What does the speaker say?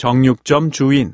정육점 주인.